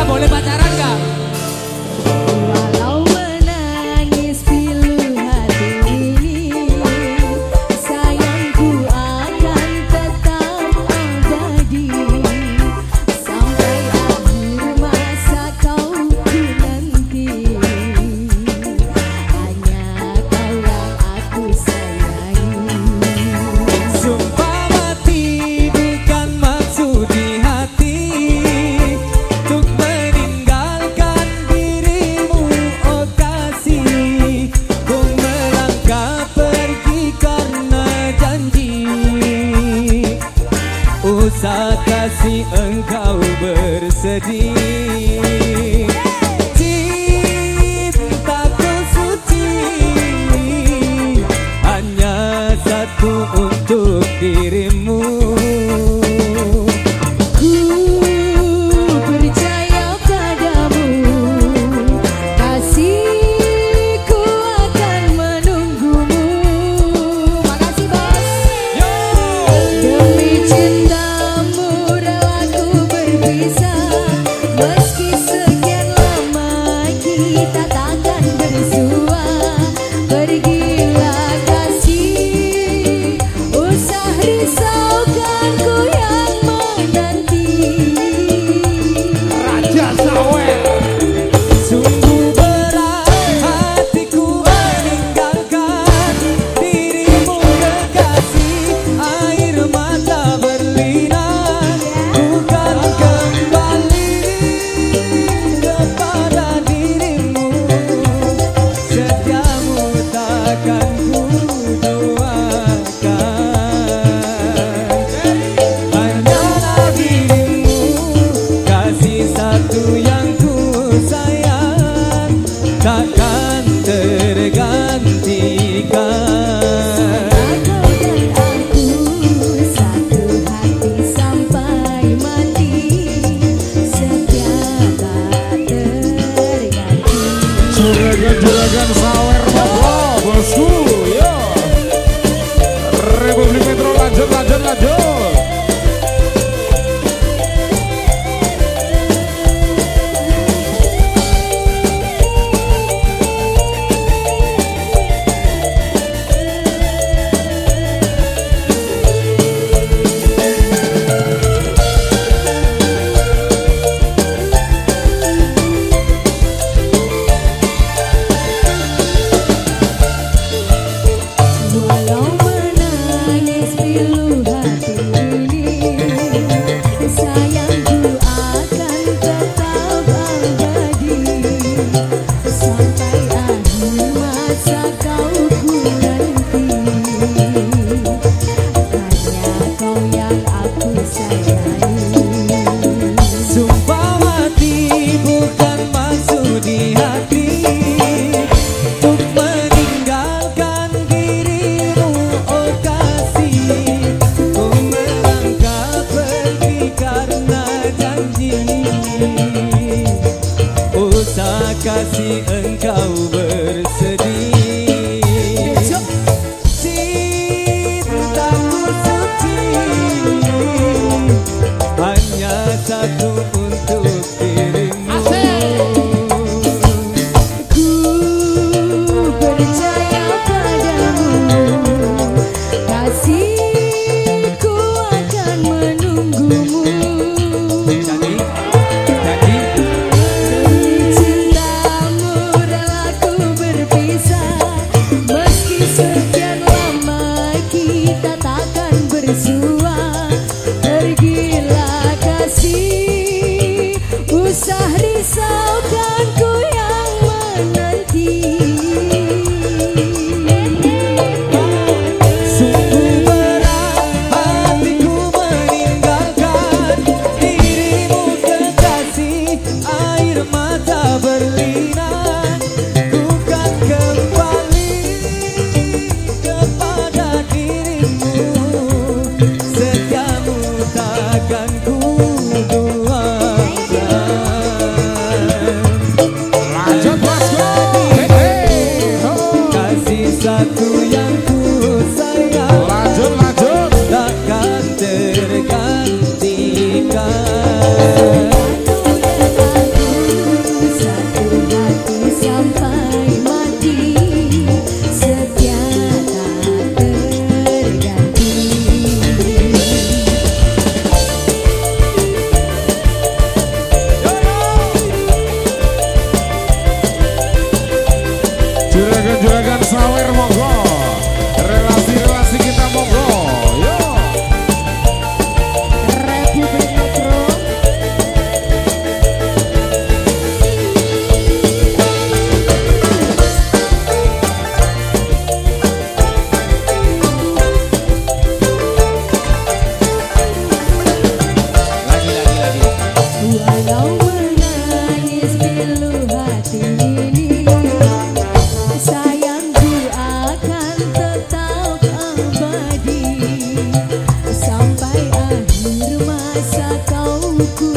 la mole para Bersedih Juragan-juragan Sawer Bosku う。Hanya satu yang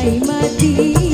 sampai mati